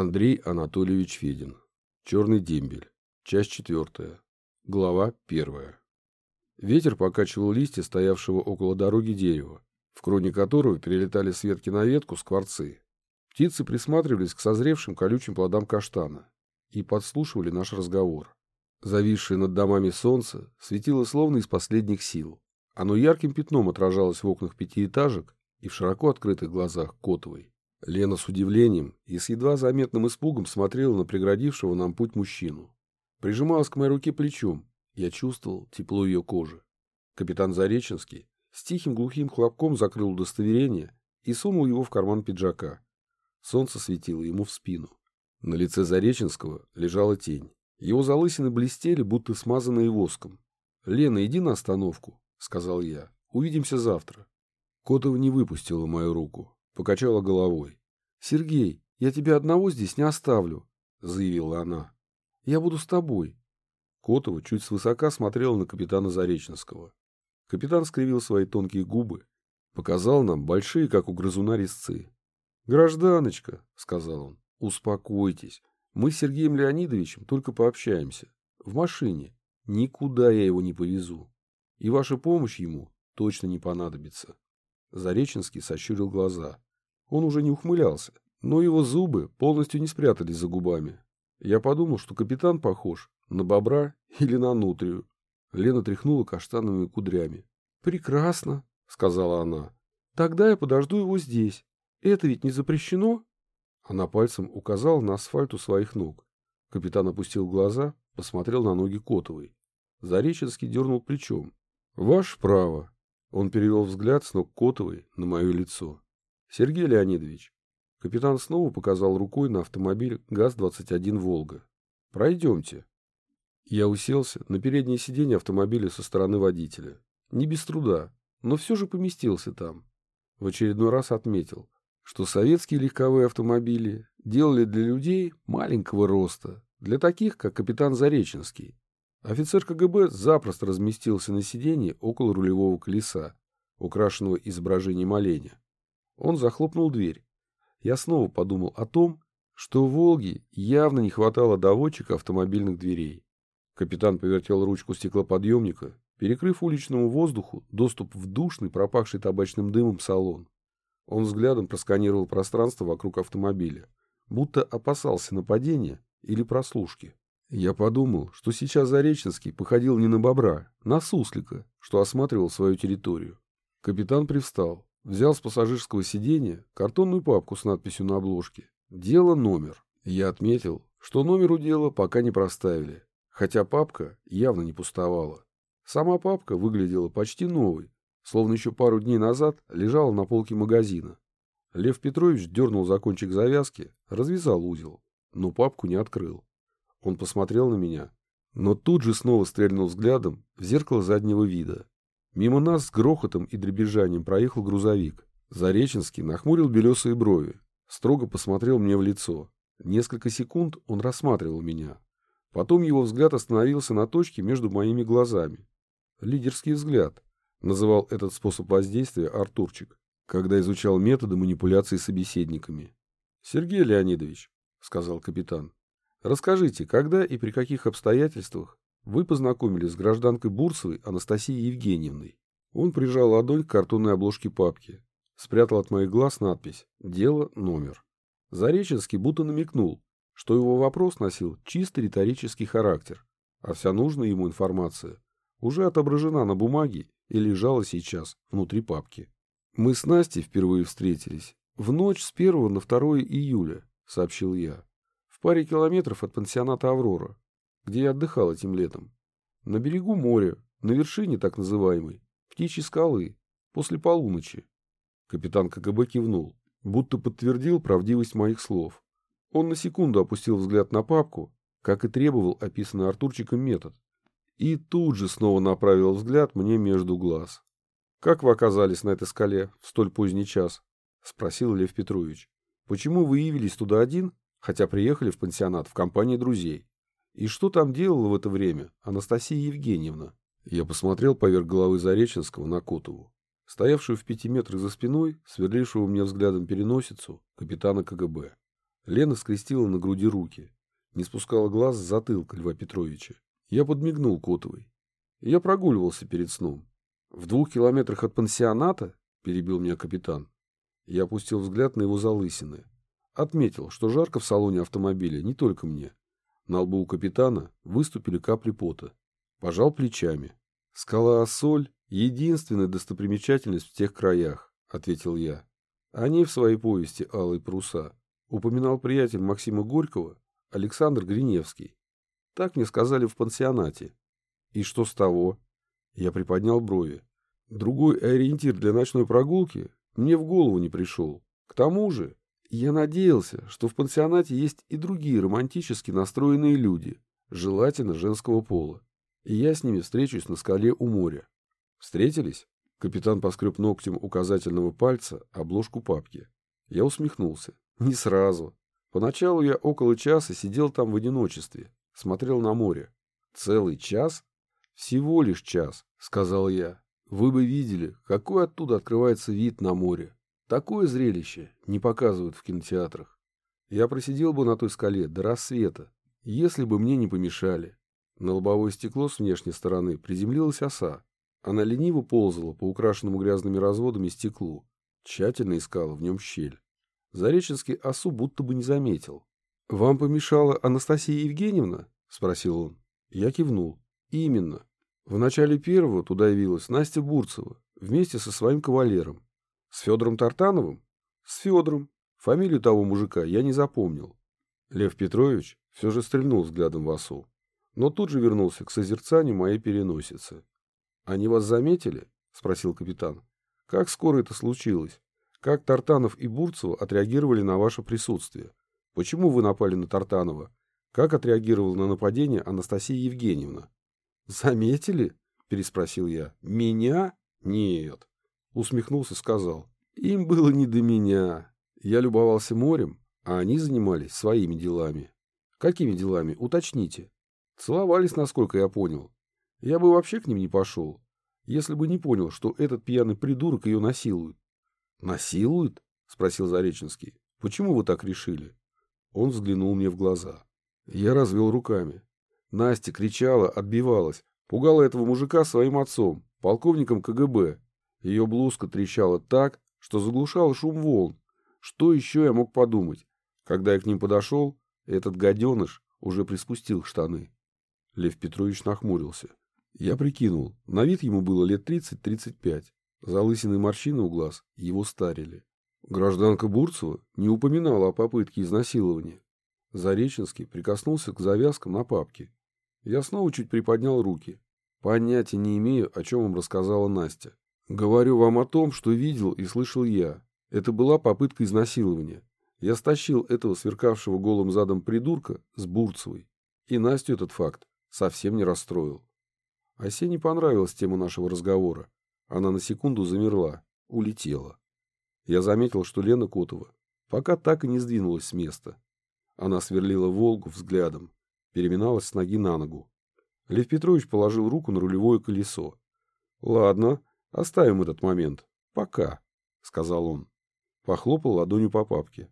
Андрей Анатольевич Федин. Черный дембель. Часть четвертая. Глава первая. Ветер покачивал листья стоявшего около дороги дерева, в кроне которого перелетали с ветки на ветку скворцы. Птицы присматривались к созревшим колючим плодам каштана и подслушивали наш разговор. Зависшее над домами солнце светило словно из последних сил. Оно ярким пятном отражалось в окнах пятиэтажек и в широко открытых глазах Котовой. Лена с удивлением и с едва заметным испугом смотрела на преградившего нам путь мужчину. Прижималась к моей руке плечом. Я чувствовал тепло ее кожи. Капитан Зареченский с тихим глухим хлопком закрыл удостоверение и сунул его в карман пиджака. Солнце светило ему в спину. На лице Зареченского лежала тень. Его залысины блестели, будто смазанные воском. «Лена, иди на остановку», — сказал я. «Увидимся завтра». Котова не выпустила мою руку покачала головой. «Сергей, я тебя одного здесь не оставлю», — заявила она. «Я буду с тобой». Котова чуть свысока смотрела на капитана Зареченского. Капитан скривил свои тонкие губы, показал нам большие, как у грызуна, резцы. «Гражданочка», — сказал он, — «успокойтесь. Мы с Сергеем Леонидовичем только пообщаемся. В машине. Никуда я его не повезу. И ваша помощь ему точно не понадобится». Зареченский сощурил глаза. Он уже не ухмылялся, но его зубы полностью не спрятались за губами. Я подумал, что капитан похож на бобра или на нутрию. Лена тряхнула каштановыми кудрями. «Прекрасно», — сказала она. «Тогда я подожду его здесь. Это ведь не запрещено?» Она пальцем указала на асфальт у своих ног. Капитан опустил глаза, посмотрел на ноги Котовой. Зареченский дернул плечом. «Ваше право». Он перевел взгляд с ног Котовой на мое лицо. Сергей Леонидович. Капитан снова показал рукой на автомобиль ГАЗ-21 «Волга». Пройдемте. Я уселся на переднее сиденье автомобиля со стороны водителя. Не без труда, но все же поместился там. В очередной раз отметил, что советские легковые автомобили делали для людей маленького роста, для таких, как капитан Зареченский. Офицер КГБ запросто разместился на сиденье около рулевого колеса, украшенного изображением оленя. Он захлопнул дверь. Я снова подумал о том, что «Волге» явно не хватало доводчика автомобильных дверей. Капитан повертел ручку стеклоподъемника, перекрыв уличному воздуху доступ в душный, пропахший табачным дымом салон. Он взглядом просканировал пространство вокруг автомобиля, будто опасался нападения или прослушки. Я подумал, что сейчас Зареченский походил не на бобра, на суслика, что осматривал свою территорию. Капитан привстал, Взял с пассажирского сиденья картонную папку с надписью на обложке «Дело номер». Я отметил, что номер у дела пока не проставили, хотя папка явно не пустовала. Сама папка выглядела почти новой, словно еще пару дней назад лежала на полке магазина. Лев Петрович дернул за кончик завязки, развязал узел, но папку не открыл. Он посмотрел на меня, но тут же снова стрельнул взглядом в зеркало заднего вида. Мимо нас с грохотом и дребезжанием проехал грузовик. Зареченский нахмурил белесые брови, строго посмотрел мне в лицо. Несколько секунд он рассматривал меня. Потом его взгляд остановился на точке между моими глазами. Лидерский взгляд. Называл этот способ воздействия Артурчик, когда изучал методы манипуляции собеседниками. «Сергей Леонидович», — сказал капитан, — «расскажите, когда и при каких обстоятельствах вы познакомились с гражданкой Бурсовой Анастасией Евгеньевной. Он прижал ладонь к картонной обложке папки. Спрятал от моих глаз надпись «Дело номер». Зареченский будто намекнул, что его вопрос носил чисто риторический характер, а вся нужная ему информация уже отображена на бумаге и лежала сейчас внутри папки. Мы с Настей впервые встретились в ночь с 1 на 2 июля, сообщил я, в паре километров от пансионата «Аврора», где я отдыхал этим летом. На берегу моря, на вершине так называемой, птичьей скалы, после полуночи. Капитан КГБ кивнул, будто подтвердил правдивость моих слов. Он на секунду опустил взгляд на папку, как и требовал описанный Артурчиком метод, и тут же снова направил взгляд мне между глаз. «Как вы оказались на этой скале в столь поздний час?» — спросил Лев Петрович. «Почему вы явились туда один, хотя приехали в пансионат в компании друзей?» И что там делала в это время Анастасия Евгеньевна? Я посмотрел поверх головы Зареченского на Котову, стоявшую в пяти метрах за спиной, сверлившего мне взглядом переносицу капитана КГБ. Лена скрестила на груди руки, не спускала глаз с затылка Льва Петровича. Я подмигнул Котовой. Я прогуливался перед сном. В двух километрах от пансионата, перебил меня капитан. Я опустил взгляд на его залысины. Отметил, что жарко в салоне автомобиля не только мне. На лбу у капитана выступили капли пота. Пожал плечами. Скала Ассоль — единственная достопримечательность в тех краях, ответил я. Они в своей повести «Алые паруса» упоминал приятель Максима Горького Александр Гриневский. Так мне сказали в пансионате. И что с того? Я приподнял брови. Другой ориентир для ночной прогулки мне в голову не пришел. К тому же, я надеялся, что в пансионате есть и другие романтически настроенные люди, желательно женского пола. И я с ними встречусь на скале у моря. Встретились? Капитан поскреб ногтем указательного пальца обложку папки. Я усмехнулся. Не сразу. Поначалу я около часа сидел там в одиночестве, смотрел на море. Целый час? Всего лишь час, сказал я. Вы бы видели, какой оттуда открывается вид на море. Такое зрелище не показывают в кинотеатрах. Я просидел бы на той скале до рассвета, если бы мне не помешали. На лобовое стекло с внешней стороны приземлилась оса. Она лениво ползала по украшенному грязными разводами стеклу, тщательно искала в нем щель. Зареченский осу будто бы не заметил. — Вам помешала Анастасия Евгеньевна? — спросил он. Я кивнул. — Именно. В начале первого туда явилась Настя Бурцева вместе со своим кавалером. С Федором Тартановым? С Федором. Фамилию того мужика я не запомнил. Лев Петрович все же стрельнул взглядом в осу, но тут же вернулся к созерцанию моей переносицы. «Они вас заметили?» — спросил капитан. «Как скоро это случилось? Как Тартанов и Бурцева отреагировали на ваше присутствие? Почему вы напали на Тартанова? Как отреагировала на нападение Анастасия Евгеньевна?» «Заметили?» — переспросил я. «Меня? Нет». Усмехнулся, сказал. «Им было не до меня. Я любовался морем, а они занимались своими делами». «Какими делами? Уточните». «Целовались, насколько я понял. Я бы вообще к ним не пошел, если бы не понял, что этот пьяный придурок ее насилует. «Насилует?» — спросил Зареченский. «Почему вы так решили?» Он взглянул мне в глаза. Я развел руками. Настя кричала, отбивалась, пугала этого мужика своим отцом, полковником КГБ. Ее блузка трещала так, что заглушала шум волн. Что еще я мог подумать? Когда я к ним подошел, этот гаденыш уже приспустил штаны. Лев Петрович нахмурился. Я прикинул, на вид ему было лет 30-35. Залысины морщины у глаз его старили. Гражданка Бурцева не упоминала о попытке изнасилования. Зареченский прикоснулся к завязкам на папке. Я снова чуть приподнял руки. Понятия не имею, о чем вам рассказала Настя. Говорю вам о том, что видел и слышал я. Это была попытка изнасилования. Я стащил этого сверкавшего голым задом придурка с Бурцевой. И Настю этот факт совсем не расстроил. Осе не понравилась тема нашего разговора. Она на секунду замерла, улетела. Я заметил, что Лена Котова пока так и не сдвинулась с места. Она сверлила Волгу взглядом, переминалась с ноги на ногу. Лев Петрович положил руку на рулевое колесо. «Ладно, оставим этот момент. Пока», — сказал он. Похлопал ладонью по папке.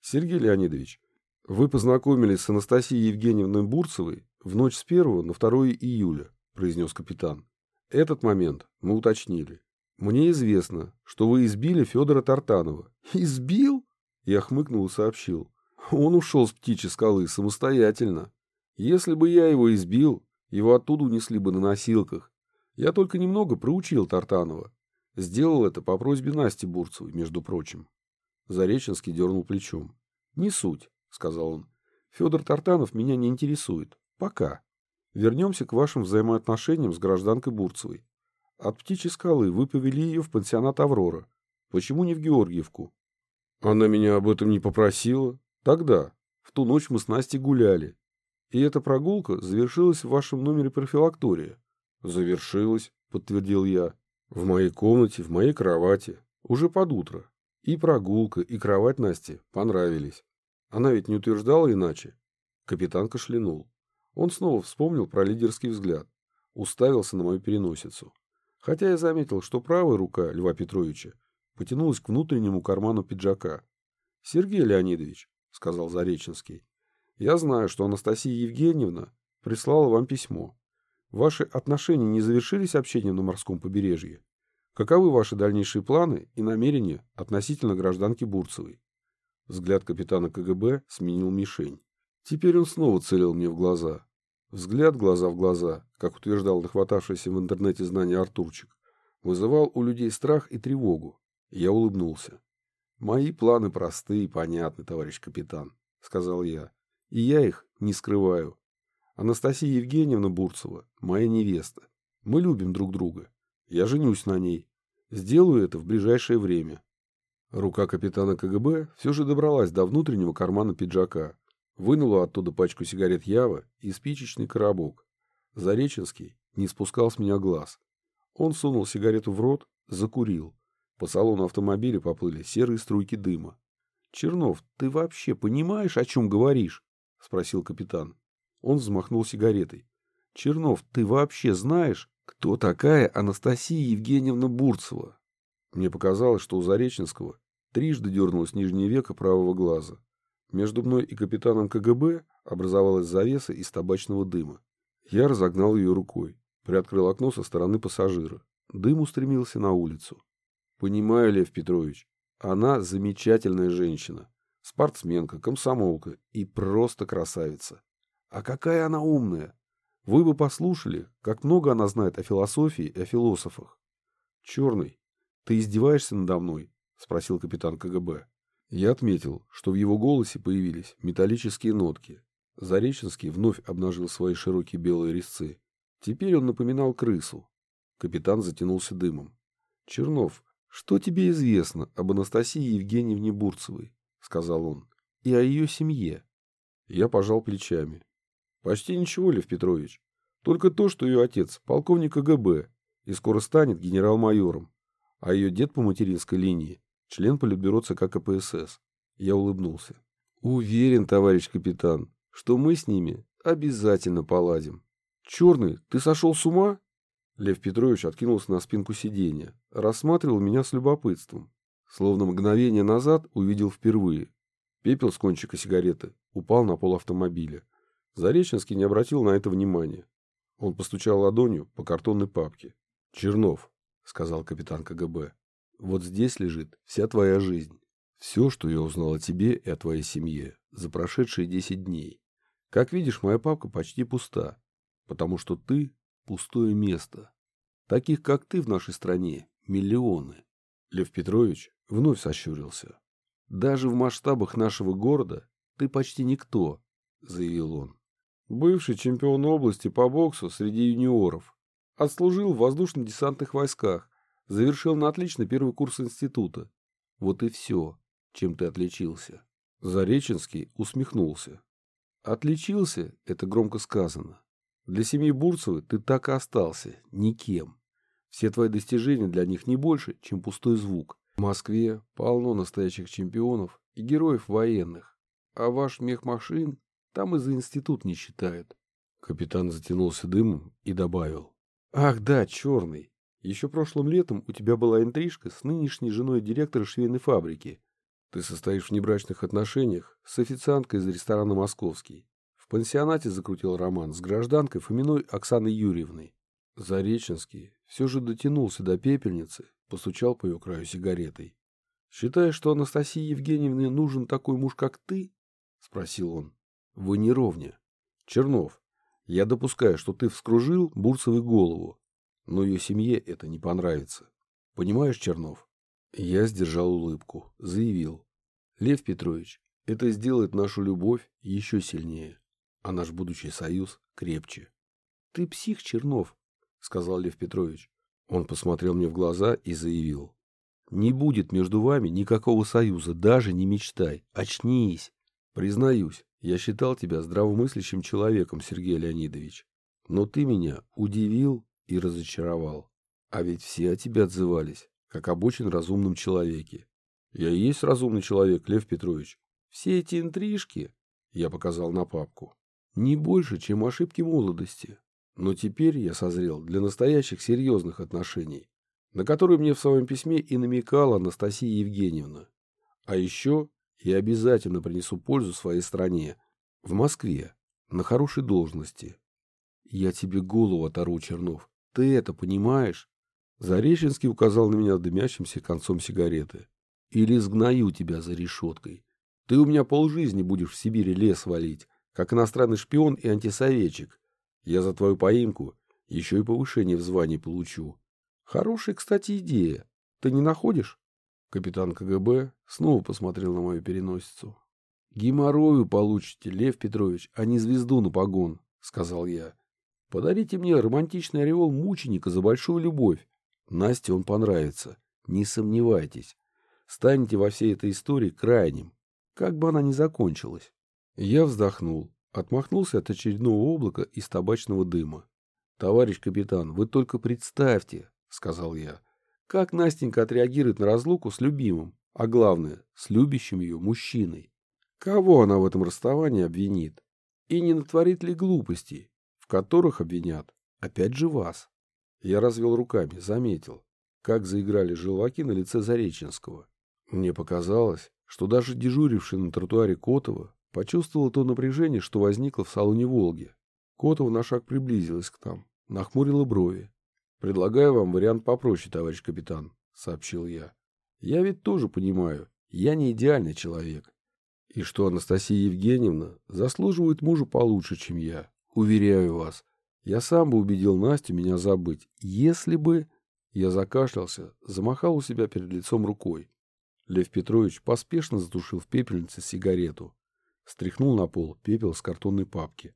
«Сергей Леонидович, вы познакомились с Анастасией Евгеньевной Бурцевой в ночь с 1 на 2 июля. — произнес капитан. «Этот момент мы уточнили. Мне известно, что вы избили Федора Тартанова». «Избил?» — я хмыкнул и сообщил. «Он ушел с птичьей скалы самостоятельно. Если бы я его избил, его оттуда унесли бы на носилках. Я только немного проучил Тартанова. Сделал это по просьбе Насти Бурцевой, между прочим». Зареченский дернул плечом. «Не суть», — сказал он. «Федор Тартанов меня не интересует. Пока». Вернемся к вашим взаимоотношениям с гражданкой Бурцевой. От птичьей скалы вы повели ее в пансионат «Аврора». Почему не в Георгиевку? Она меня об этом не попросила. Тогда, в ту ночь мы с Настей гуляли. И эта прогулка завершилась в вашем номере профилактория. Завершилась, подтвердил я. В моей комнате, в моей кровати. Уже под утро. И прогулка, и кровать Насти понравились. Она ведь не утверждала иначе. Капитан кашлянул. Он снова вспомнил про лидерский взгляд, уставился на мою переносицу. Хотя я заметил, что правая рука Льва Петровича потянулась к внутреннему карману пиджака. «Сергей Леонидович», — сказал Зареченский. Я знаю, что Анастасия Евгеньевна прислала вам письмо. Ваши отношения не завершились общением на морском побережье? Каковы ваши дальнейшие планы и намерения относительно гражданки Бурцевой? Взгляд капитана КГБ сменил мишень. Теперь он снова целил мне в глаза. Взгляд глаза в глаза, как утверждал дохватавшийся в интернете знание Артурчик, вызывал у людей страх и тревогу. Я улыбнулся. «Мои планы просты и понятны, товарищ капитан», — сказал я. «И я их не скрываю. Анастасия Евгеньевна Бурцева — моя невеста. Мы любим друг друга. Я женюсь на ней. Сделаю это в ближайшее время. Рука капитана КГБ все же добралась до внутреннего кармана пиджака, вынула оттуда пачку сигарет Ява и спичечный коробок. Зареченский не спускал с меня глаз. Он сунул сигарету в рот, закурил. По салону автомобиля поплыли серые струйки дыма. «Чернов, ты вообще понимаешь, о чем говоришь?» — спросил капитан. Он взмахнул сигаретой. «Чернов, ты вообще знаешь, кто такая Анастасия Евгеньевна Бурцева?» Мне показалось, что у Зареченского Трижды дернулось нижнее веко правого глаза. Между мной и капитаном КГБ образовалась завеса из табачного дыма. Я разогнал ее рукой, приоткрыл окно со стороны пассажира. Дым устремился на улицу. Понимаю, Лев Петрович, она замечательная женщина. Спортсменка, комсомолка и просто красавица. А какая она умная! Вы бы послушали, как много она знает о философии и о философах. Черный, ты издеваешься надо мной? — спросил капитан КГБ. Я отметил, что в его голосе появились металлические нотки. Зареченский вновь обнажил свои широкие белые резцы. Теперь он напоминал крысу. Капитан затянулся дымом. — Чернов, что тебе известно об Анастасии Евгеньевне Бурцевой? — сказал он. — И о ее семье. Я пожал плечами. — Почти ничего, Лев Петрович. Только то, что ее отец — полковник КГБ и скоро станет генерал-майором, а ее дед по материнской линии член Политбюро ЦК КПСС. Я улыбнулся. Уверен, товарищ капитан, что мы с ними обязательно поладим. Черный, ты сошел с ума? Лев Петрович откинулся на спинку сиденья, рассматривал меня с любопытством. Словно мгновение назад увидел впервые. Пепел с кончика сигареты упал на пол автомобиля. Зареченский не обратил на это внимания. Он постучал ладонью по картонной папке. «Чернов», — сказал капитан КГБ, вот здесь лежит вся твоя жизнь. Все, что я узнал о тебе и о твоей семье за прошедшие десять дней. Как видишь, моя папка почти пуста, потому что ты – пустое место. Таких, как ты в нашей стране, миллионы. Лев Петрович вновь сощурился. Даже в масштабах нашего города ты почти никто, заявил он. Бывший чемпион области по боксу среди юниоров. Отслужил в воздушно-десантных войсках, Завершил на отлично первый курс института. Вот и все, чем ты отличился. Зареченский усмехнулся. Отличился, это громко сказано. Для семьи Бурцевой ты так и остался, никем. Все твои достижения для них не больше, чем пустой звук. В Москве полно настоящих чемпионов и героев военных. А ваш мехмашин там и за институт не считают. Капитан затянулся дымом и добавил. Ах да, черный. Еще прошлым летом у тебя была интрижка с нынешней женой директора швейной фабрики. Ты состоишь в небрачных отношениях с официанткой из ресторана «Московский». В пансионате закрутил роман с гражданкой Фоминой Оксаной Юрьевной. Зареченский все же дотянулся до пепельницы, постучал по ее краю сигаретой. «Считаешь, что Анастасии Евгеньевне нужен такой муж, как ты?» — спросил он. «Вы не ровня. Чернов, я допускаю, что ты вскружил Бурцевой голову, но ее семье это не понравится. Понимаешь, Чернов? Я сдержал улыбку, заявил. Лев Петрович, это сделает нашу любовь еще сильнее, а наш будущий союз крепче. Ты псих, Чернов, сказал Лев Петрович. Он посмотрел мне в глаза и заявил. Не будет между вами никакого союза, даже не мечтай. Очнись. Признаюсь, я считал тебя здравомыслящим человеком, Сергей Леонидович. Но ты меня удивил и разочаровал. А ведь все о тебе отзывались, как об очень разумном человеке. Я и есть разумный человек, Лев Петрович. Все эти интрижки, я показал на папку, не больше, чем ошибки молодости. Но теперь я созрел для настоящих серьезных отношений, на которые мне в своем письме и намекала Анастасия Евгеньевна. А еще и обязательно принесу пользу своей стране. В Москве, на хорошей должности. Я тебе голову оторву, Чернов. Ты это понимаешь? Зареченский указал на меня дымящимся концом сигареты. Или сгною тебя за решеткой. Ты у меня полжизни будешь в Сибири лес валить, как иностранный шпион и антисоветчик. Я за твою поимку еще и повышение в звании получу. Хорошая, кстати, идея. Ты не находишь? Капитан КГБ снова посмотрел на мою переносицу. Геморрою получите, Лев Петрович, а не звезду на погон, сказал я. Подарите мне романтичный ореол мученика за большую любовь. Насте он понравится. Не сомневайтесь. Станете во всей этой истории крайним, как бы она ни закончилась. Я вздохнул, отмахнулся от очередного облака из табачного дыма. «Товарищ капитан, вы только представьте», — сказал я, — «как Настенька отреагирует на разлуку с любимым, а главное, с любящим ее мужчиной. Кого она в этом расставании обвинит? И не натворит ли глупостей, в которых обвинят, опять же, вас?» Я развел руками, заметил, как заиграли желваки на лице Зареченского. Мне показалось, что даже дежуривший на тротуаре Котова почувствовал то напряжение, что возникло в салоне «Волги». Котова на шаг приблизилась к нам, нахмурила брови. «Предлагаю вам вариант попроще, товарищ капитан», — сообщил я. «Я ведь тоже понимаю, я не идеальный человек. И что Анастасия Евгеньевна заслуживает мужа получше, чем я. Уверяю вас, я сам бы убедил Настю меня забыть, если бы... Я закашлялся, замахал у себя перед лицом рукой. Лев Петрович поспешно затушил в пепельнице сигарету. Стряхнул на пол пепел с картонной папки.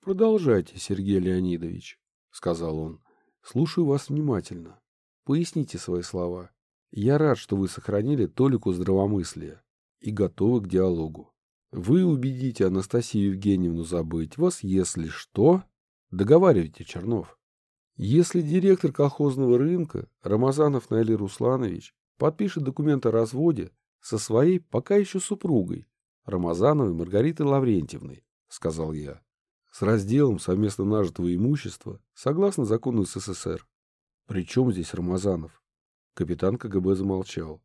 «Продолжайте, Сергей Леонидович», — сказал он. «Слушаю вас внимательно. Поясните свои слова. Я рад, что вы сохранили толику здравомыслия и готовы к диалогу. Вы убедите Анастасию Евгеньевну забыть вас, если что...» Договаривайте, Чернов. Если директор колхозного рынка Рамазанов Наиль Русланович подпишет документ о разводе со своей пока еще супругой, Рамазановой Маргаритой Лаврентьевной, сказал я, с разделом совместно нажитого имущества согласно закону СССР. При чем здесь Рамазанов? Капитан КГБ замолчал.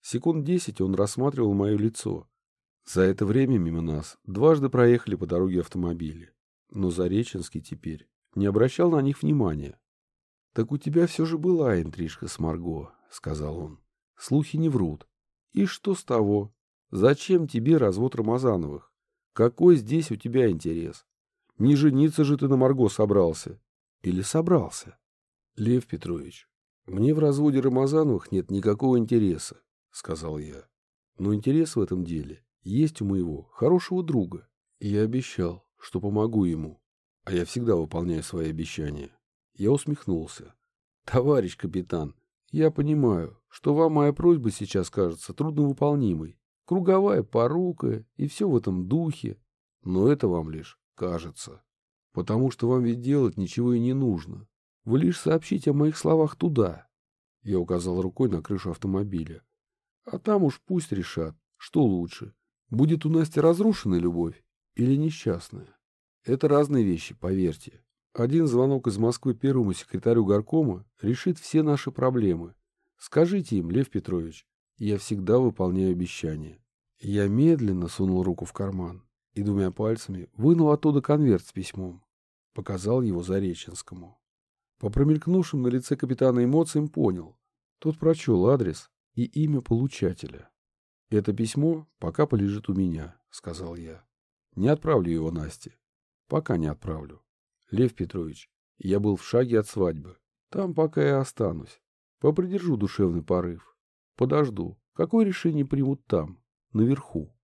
Секунд десять он рассматривал мое лицо. За это время мимо нас дважды проехали по дороге автомобили. Но Зареченский теперь не обращал на них внимания. — Так у тебя все же была интрижка с Марго, — сказал он. — Слухи не врут. И что с того? Зачем тебе развод Рамазановых? Какой здесь у тебя интерес? Не жениться же ты на Марго собрался. Или собрался? Лев Петрович, мне в разводе Рамазановых нет никакого интереса, — сказал я. Но интерес в этом деле есть у моего хорошего друга. И я обещал, что помогу ему. А я всегда выполняю свои обещания. Я усмехнулся. Товарищ капитан, я понимаю, что вам моя просьба сейчас кажется трудновыполнимой. Круговая порука и все в этом духе. Но это вам лишь кажется. Потому что вам ведь делать ничего и не нужно. Вы лишь сообщите о моих словах туда. Я указал рукой на крышу автомобиля. А там уж пусть решат, что лучше. Будет у Насти разрушена любовь или несчастная. Это разные вещи, поверьте. Один звонок из Москвы первому секретарю горкома решит все наши проблемы. Скажите им, Лев Петрович, я всегда выполняю обещания. Я медленно сунул руку в карман и двумя пальцами вынул оттуда конверт с письмом. Показал его Зареченскому. По промелькнувшим на лице капитана эмоциям понял. Тот прочел адрес и имя получателя. «Это письмо пока полежит у меня», — сказал я. Не отправлю его Насте. Пока не отправлю. Лев Петрович, я был в шаге от свадьбы. Там пока и останусь. Попридержу душевный порыв. Подожду. Какое решение примут там, наверху?